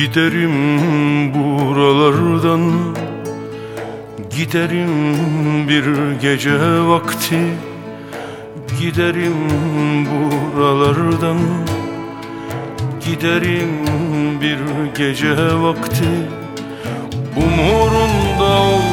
Giderim buralardan Giderim bir gece vakti. Giderim buralardan Giderim bir gece vakti. Umurunda olmaz,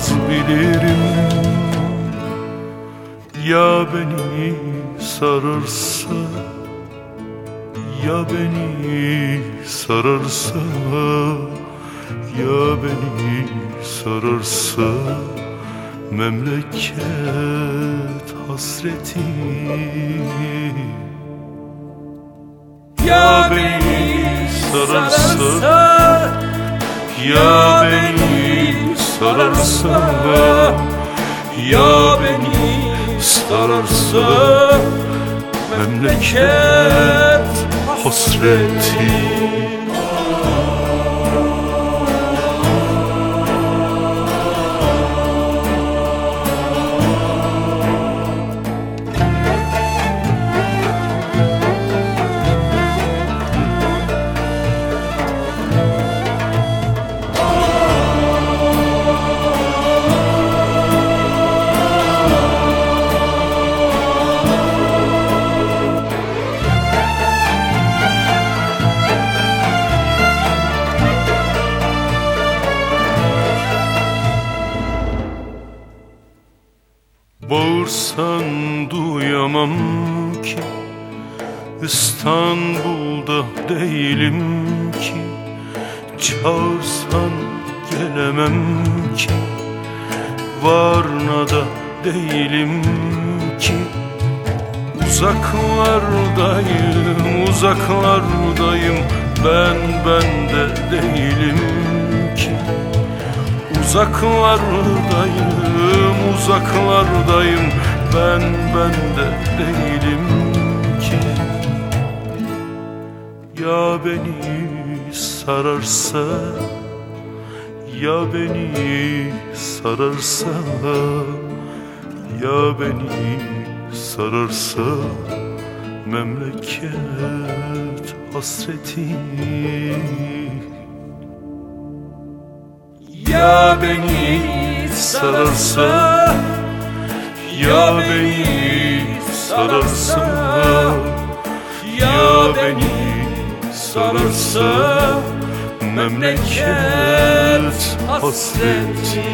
olmaz bilirim. Ya beni sararsa Ya beni sararsa Ya beni sararsa Memleket hasreti. Ya beni sararsa Ya beni sararsa Ya beni sararsa Memleket hasreti Bağırsan duyamam ki İstanbul'da değilim ki. Çağırsan gelemem ki Varna'da değilim ki. Uzaklardayım, uzaklardayım. Ben bende değilim Uzaklardayım, uzaklardayım. Ben bende değilim ki. Ya beni sararsa Ya beni sararsa Ya beni sararsa Memleket hasreti Ya beni sararsa Ya beni sararsa Ya beni sararsa Memleket hasreti